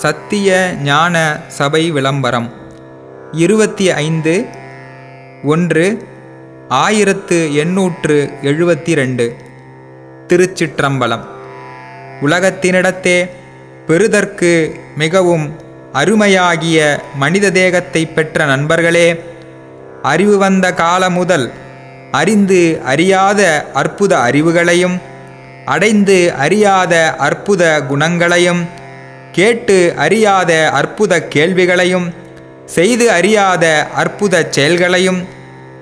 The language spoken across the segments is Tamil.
சத்திய ஞான சபை விளம்பரம். இருபத்தி ஐந்து ஒன்று ஆயிரத்து எண்ணூற்று எழுபத்தி ரெண்டு திருச்சிற்றம்பலம். உலகத்தினிடத்தே பெறுதற்கு மிகவும் அருமையாகிய மனித தேகத்தை பெற்ற நண்பர்களே அறிவு வந்த காலம் முதல் அறிந்து அறியாத அற்புத அறிவுகளையும் அடைந்து அறியாத அற்புத குணங்களையும் கேட்டு அறியாத அற்புத கேள்விகளையும் செய்து அறியாத அற்புத செயல்களையும்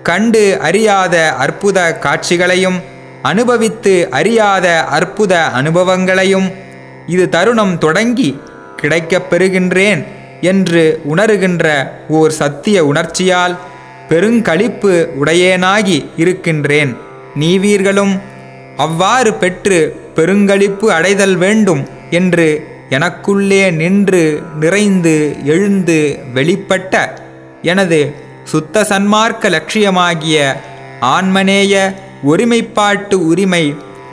கண்டு அறியாத அற்புத காட்சிகளையும் அனுபவித்து அறியாத அற்புத அனுபவங்களையும் இது தருணம் தொடங்கி கிடைக்கப் பெறுகின்றேன் என்று உணருகின்ற ஓர் சத்திய உணர்ச்சியால் பெருங்களிப்பு உடையேனாகி இருக்கின்றேன். நீவீர்களும் அவ்வாறு பெற்று பெருங்களிப்பு அடைதல் வேண்டும் என்று எனக்குள்ளே நின்று நிறைந்து எழுந்து வெளிப்பட்ட எனது சுத்த சன்மார்க்க லட்சியமாகிய ஆன்மநேய ஒருமைப்பாட்டு உரிமை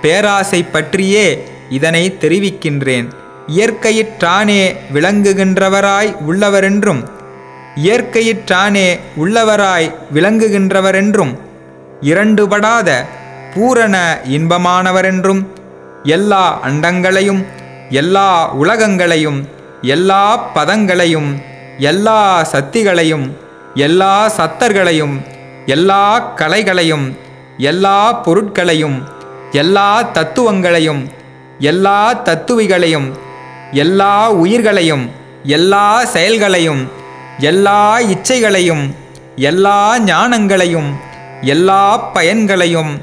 பேராசை பற்றியே இதனை தெரிவிக்கின்றேன். இயற்கையிற்றானே விளங்குகின்றவராய் உள்ளவரென்றும் இயற்கையிற்றானே உள்ளவராய் விளங்குகின்றவரென்றும் இரண்டுபடாத பூரண இன்பமானவரென்றும் எல்லா அண்டங்களையும் எல்லா உலகங்களையும் எல்லா பதங்களையும் எல்லா சக்திகளையும் எல்லா சத்தர்களையும் எல்லா கலைகளையும் எல்லா பொருட்களையும் எல்லா தத்துவங்களையும் எல்லா தத்துவிகளையும் எல்லா உயிர்களையும் எல்லா செயல்களையும் எல்லா இச்சைகளையும் எல்லா ஞானங்களையும் எல்லா பயன்களையும்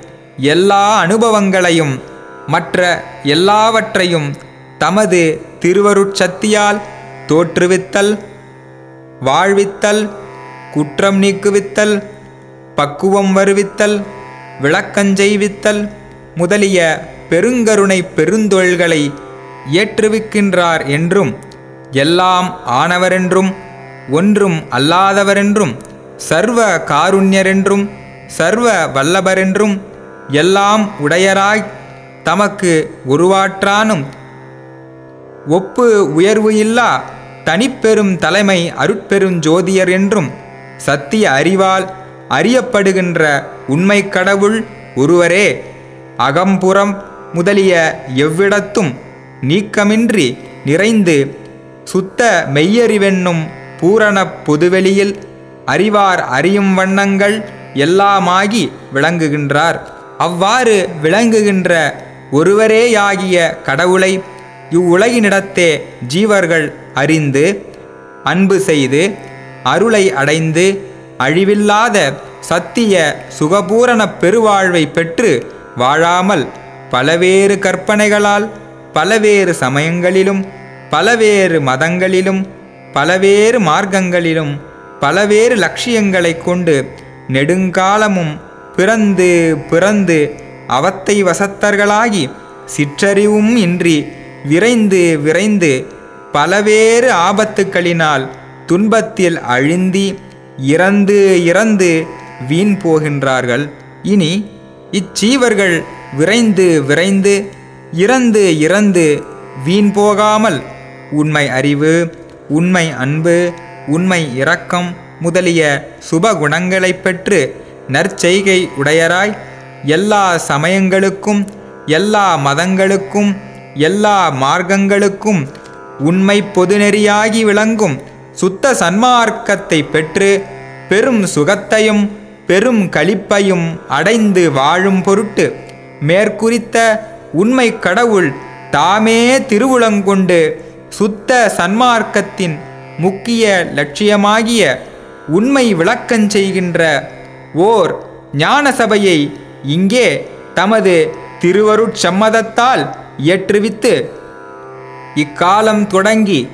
எல்லா அனுபவங்களையும் மற்ற எல்லாவற்றையும் தமது திருவருட்சத்தியால் தோற்றுவித்தல் வாழ்வித்தல் குற்றம் நீக்குவித்தல் பக்குவம் வருவித்தல் விளக்கஞ்செய்வித்தல் முதலிய பெருங்கருணை பெருந்தொழில்களை ஏற்றுவிக்கின்றார் என்றும் எல்லாம் ஆனவரென்றும் ஒன்றும் அல்லாதவரென்றும் சர்வ காருண்யரென்றும் சர்வ வல்லபரென்றும் எல்லாம் உடையராய் தமக்கு உருவாற்றானும் ஒப்பு உயர்வு இல்லா தனிப்பெரும் தலைமை அருட்பெருஞ்சோதியர் என்றும் சத்திய அறிவால் அறியப்படுகின்ற உண்மை கடவுள் ஒருவரே. அகம்புறம் முதலிய எவ்விடத்தும் நீக்கமின்றி நிறைந்து சுத்த மெய்யறிவென்னும் பூரண பொதுவெளியில் அறிவார் அறியும் வண்ணங்கள் எல்லாமாகி விளங்குகின்றார். அவ்வாறு விளங்குகின்ற ஒருவரேயாகிய கடவுளை இவ்வுலகினிடத்தே ஜீவர்கள் அறிந்து அன்பு செய்து அருளை அடைந்து அழிவில்லாத சத்திய சுகபூரண பெருவாழ்வை பெற்று வாழாமல் பலவேறு கற்பனைகளால் பலவேறு சமயங்களிலும் பலவேறு மதங்களிலும் பலவேறு மார்க்கங்களிலும் பலவேறு லட்சியங்களைக் கொண்டு நெடுங்காலமும் பிறந்து பிறந்து அவத்தை வசத்தர்களாகி சிற்றறிவும் இன்றி விரைந்து விரைந்து பலவேறு ஆபத்துக்களினால் துன்பத்தில் அழிந்தி இறந்து இறந்து வீண் போகின்றார்கள். இனி இச்சீவர்கள் விரைந்து விரைந்து இறந்து இறந்து வீண் போகாமல் உண்மை அறிவு உண்மை அன்பு உண்மை இரக்கம் முதலிய சுபகுணங்களை பெற்று நற்செய்கை உடையராய் எல்லா சமயங்களுக்கும் எல்லா மதங்களுக்கும் எல்லா மார்க்கங்களுக்கும் உண்மை பொதுநெறியாகி விளங்கும் சுத்த சன்மார்க்கத்தை பெற்று பெரும் சுகத்தையும் பெரும் களிப்பையும் அடைந்து வாழும் பொருட்டு மேற்குறித்த உண்மை கடவுள் தாமே திருவுளங்கொண்டு சுத்த சன்மார்க்கத்தின் முக்கிய லட்சியமாகிய உண்மை விளக்கஞ்செய்கின்ற ஓர் ஞான சபையை இங்கே தமது திருவருட்சம்மதத்தால் இயற்றுவித்து இக்காலம் தொடங்கி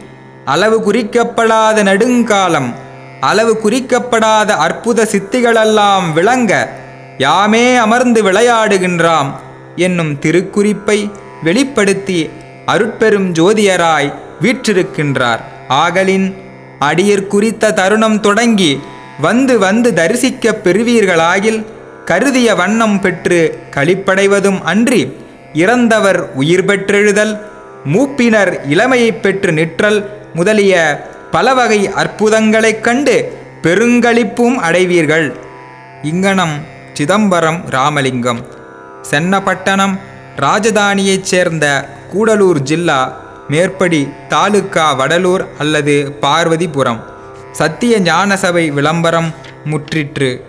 அளவு குறிக்கப்படாத நெடுங்காலம் அளவு குறிக்கப்படாத அற்புத சித்திகளெல்லாம் விளங்க யாமே அமர்ந்து விளையாடுகின்றாம் என்னும் திருக்குறிப்பை வெளிப்படுத்தி அருட்பெரும் ஜோதியராய் வீற்றிருக்கின்றார். ஆகலின் அடியர் குறித்த தருணம் தொடங்கி வந்து வந்து தரிசிக்கப் பெறுவீர்களாகில் கருதிய வண்ணம் பெற்று களிப்படைவதும் அன்றி இறந்தவர் உயிர் பெற்றெழுதல் மூப்பினர் இளமையைப் பெற்று நிற்றல் முதலிய பல வகை அற்புதங்களைக் கண்டு பெருங்களிப்பும் அடைவீர்கள். இங்கனம் சிதம்பரம் ராமலிங்கம். சென்னப்பட்டணம் ராஜதானியைச் சேர்ந்த கூடலூர் ஜில்லா மேற்படி தாலுக்கா வடலூர் அல்லது பார்வதிபுரம். சத்திய ஞானசபை விளம்பரம் முற்றிற்று.